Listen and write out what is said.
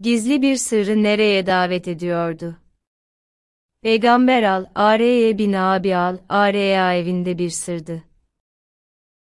Gizli bir sırrı nereye davet ediyordu? Peygamber al, Areye bin Abi al, Areya evinde bir sırdı.